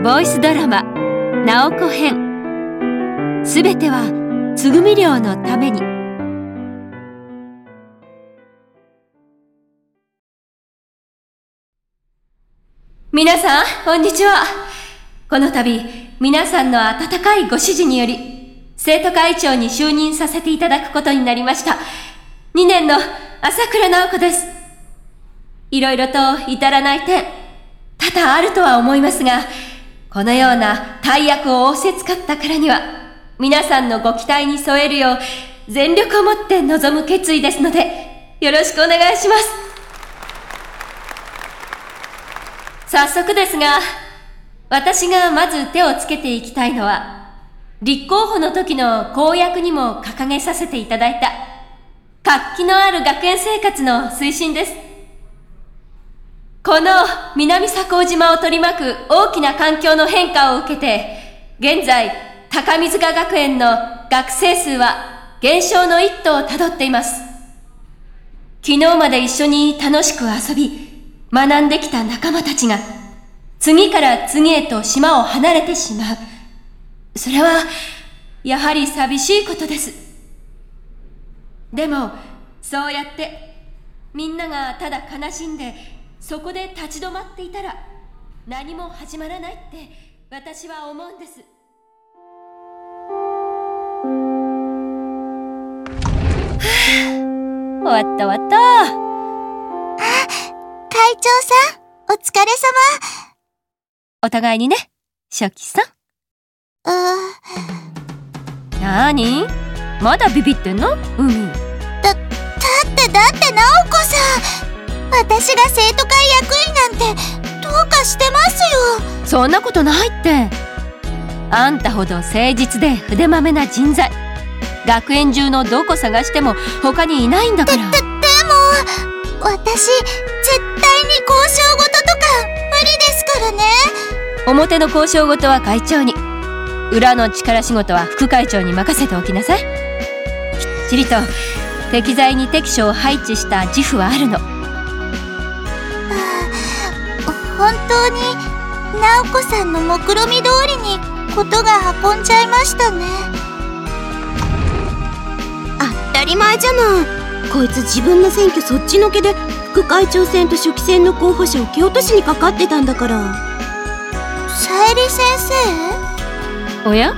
ボイスドラマ「直子編」すべてはつぐみ寮のために。皆さんこんにちは。この度皆さんの温かいご指示により生徒会長に就任させていただくことになりました。2年の朝倉直子です。いろいろと至らない点多々あるとは思いますが、このような大役を仰せつかったからには、皆さんのご期待に添えるよう、全力をもって臨む決意ですので、よろしくお願いします。早速ですが、私がまず手をつけていきたいのは、立候補の時の公約にも掲げさせていただいた、活気のある学園生活の推進です。この南佐向島を取り巻く大きな環境の変化を受けて、現在、高水賀学園の学生数は減少の一途をたどっています。昨日まで一緒に楽しく遊び、学んできた仲間たちが、次から次へと島を離れてしまう。それは、やはり寂しいことです。でも、そうやって、みんながただ悲しんでそこで立ち止まっていたら何も始まらないって私は思うんです。終わった終わった。あ会長さんお疲れ様。お互いにね初期さん。あなにまだビビってんの？海。だだってだって直子さん私が生徒会役員なんてどうかしてますよ。そんなことないって。あんたほど誠実で筆まめな人材。学園中のどこ探しても他にいないんだから。でででも私絶対に交渉事とか無理ですからね。表の交渉事は会長に。裏の力仕事は副会長に任せておきなさい。きっちりと適材に適所を配置した自負はあるの当に直子さんの目論見通りにことが運んじゃいましたね。当たり前じゃない。こいつ自分の選挙そっちのけで副会長選と初期選の候補者を蹴落としにかかってたんだから。さえり先生おや？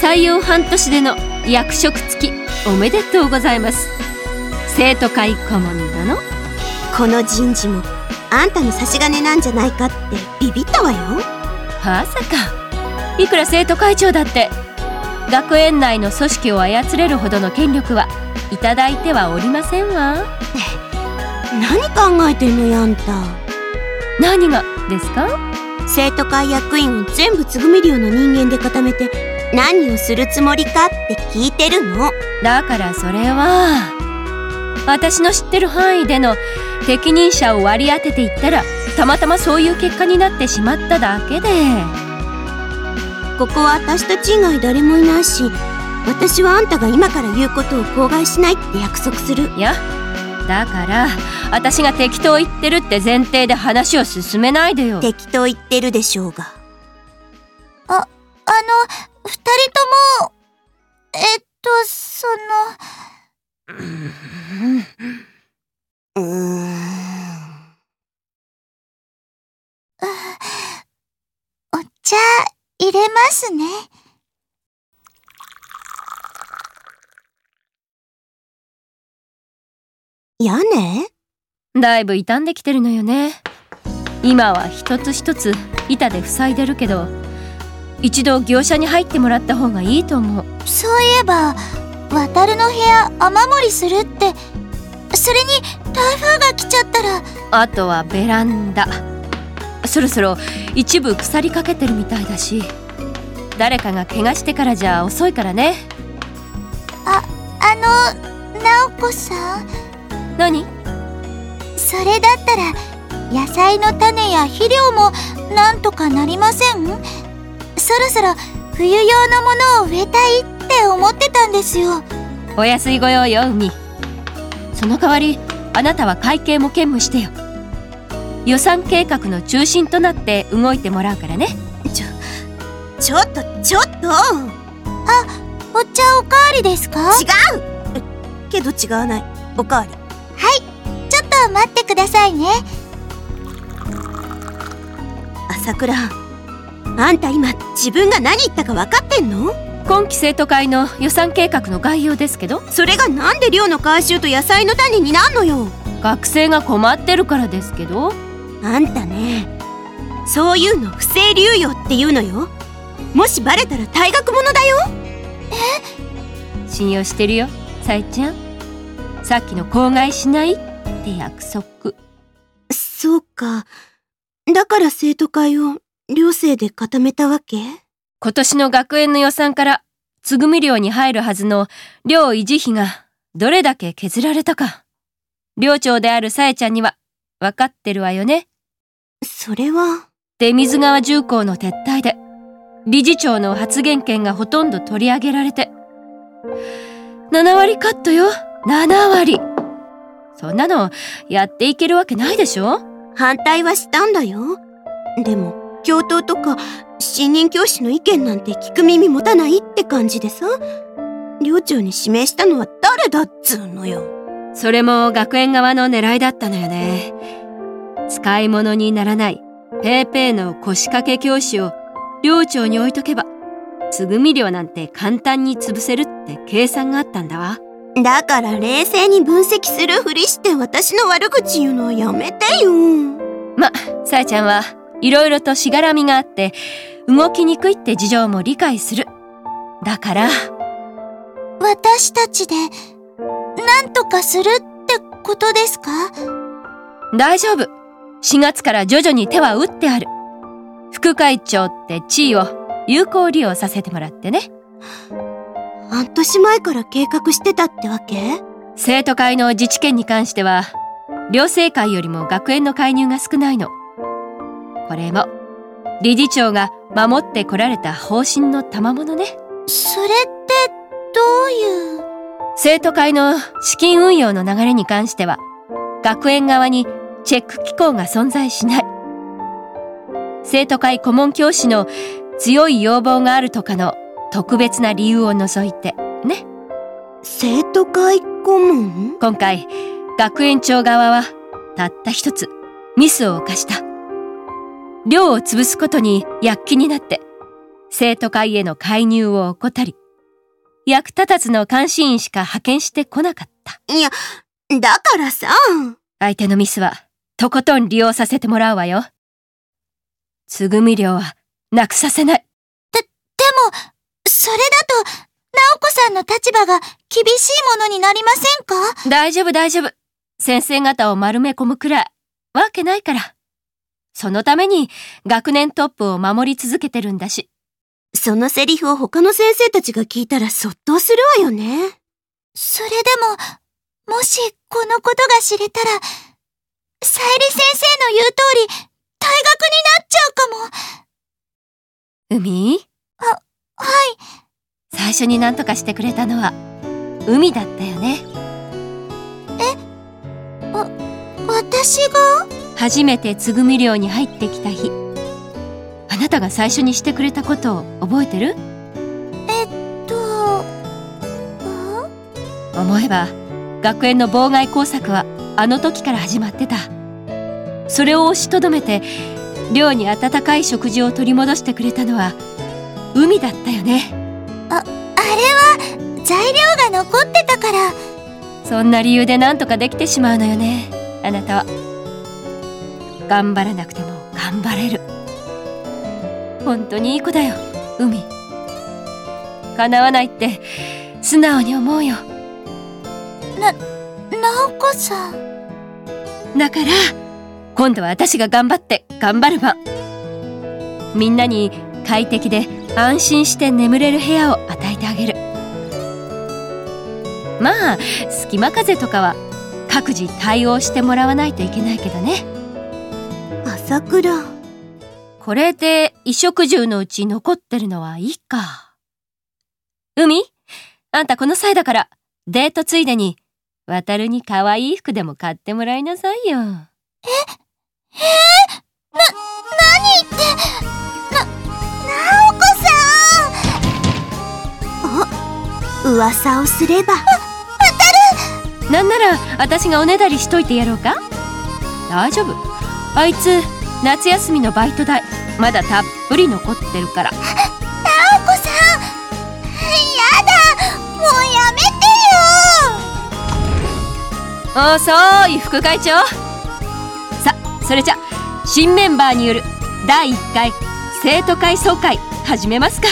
採用半年での役職付きおめでとうございます。生徒会顧問殿この人事もあんたの差し金なんじゃないかってビビったわよ。まさか。いくら生徒会長だって学園内の組織を操れるほどの権力はいただいてはおりませんわ。何考えてんのよあんた。何がですか？生徒会役員を全部つぐみ寮の人間で固めて何をするつもりかって聞いてるの。だからそれは私の知ってる範囲での適任者を割り当てていったらたまたまそういう結果になってしまっただけで。ここは私たち以外誰もいないし私はあんたが今から言うことを口外しないって約束する。いやだから私が適当言ってるって前提で話を進めないでよ。適当言ってるでしょうが。ああの二人ともえっとそのうーん茶入れますね。屋根？だいぶ傷んできてるのよね。今は一つ一つ板で塞いでるけど、一度業者に入ってもらった方がいいと思う。そういえば、渡るの部屋雨漏りするって、それに台風が来ちゃったら。あとはベランダ。そろそろ一部腐りかけてるみたいだし誰かが怪我してからじゃ遅いからね。ああの直子さん？何？それだったら野菜の種や肥料もなんとかなりません？そろそろ冬用のものを植えたいって思ってたんですよ。お安いご用よ海。その代わりあなたは会計も兼務してよ。予算計画の中心となって動いてもらうからね。ちょちょっとちょっと。お茶おかわりですか？違う。えけど違わない。おかわり。はい。ちょっと待ってくださいね。朝倉あんた今自分が何言ったか分かってんの？今期生徒会の予算計画の概要ですけど。それがなんで寮の回収と野菜の種になんのよ。学生が困ってるからですけど。あんたねそういうの不正流用っていうのよ。もしバレたら退学者だよ。信用してるよさえちゃん。さっきの口外しない？って約束。そうか。だから生徒会を寮生で固めたわけ？今年の学園の予算からつぐみ寮に入るはずの寮維持費がどれだけ削られたか。寮長であるさえちゃんには分かってるわよね。それは。出水川重工の撤退で理事長の発言権がほとんど取り上げられて。7割カットよ。7割。そんなのやっていけるわけないでしょ？反対はしたんだよ。でも教頭とか新任教師の意見なんて聞く耳持たないって感じでさ。寮長に指名したのは誰だっつうのよ。それも学園側の狙いだったのよね。使い物にならないペーペーの腰掛け教師を寮長に置いとけばつぐみ寮なんて簡単に潰せるって計算があったんだわ。だから冷静に分析するふりして私の悪口言うのはやめてよ。まさえちゃんはいろいろとしがらみがあって動きにくいって事情も理解する。だから私たちで何とかするってことですか？大丈夫。4月から徐々に手は打ってある。副会長って地位を有効利用させてもらってね。半年前から計画してたってわけ？生徒会の自治権に関しては寮生会よりも学園の介入が少ないのこれも。理事長が守ってこられた方針の賜物ね。それってどういう？生徒会の資金運用の流れに関しては学園側にチェック機構が存在しない。生徒会顧問教師の強い要望があるとかの特別な理由を除いてね。生徒会顧問？今回学園長側はたった一つミスを犯した寮を潰すことに躍起になって生徒会への介入を怠り役立たずの監視員しか派遣してこなかった。いやだからさ。相手のミスはとことん利用させてもらうわよ。つぐみ寮はなくさせない。でもそれだと直子さんの立場が厳しいものになりませんか？大丈夫大丈夫。先生方を丸め込むくらい。わけないからそのために学年トップを守り続けてるんだし。そのセリフを他の先生たちが聞いたらそっとするわよね。それでももしこのことが知れたらさゆり先生の言う通り退学になっちゃうかも。海？はい。最初に何とかしてくれたのは海だったよね。私が？初めてつぐみ寮に入ってきた日。あなたが最初にしてくれたことを覚えてる？とあ？思えば学園の妨害工作はあの時から始まってた。それを押しとどめて寮に温かい食事を取り戻してくれたのは海だったよね。あれは材料が残ってたから。そんな理由で何とかできてしまうのよね。あなたは頑張らなくても頑張れる。本当にいい子だよ海。叶わないって素直に思うよ。直子さん。だから今度は私が頑張って頑張る番みんなに快適で安心して眠れる部屋を与えてあげる。まあ隙間風とかは各自対応してもらわないといけないけどね桜。これで衣食住のうち残ってるのはいいか。海？あんたこの際だから、デートついでに、渡るに可愛い服でも買ってもらいなさいよ。え、え？ー、な、何って、な、なおこさんお、噂をすれば。わ、渡るなんなら、私がおねだりしといてやろうか？大丈夫。あいつ、夏休みのバイト代まだたっぷり残ってるから。タオコさんやだもうやめてよ。遅い副会長さそれじゃ新メンバーによる第1回生徒会総会始めますか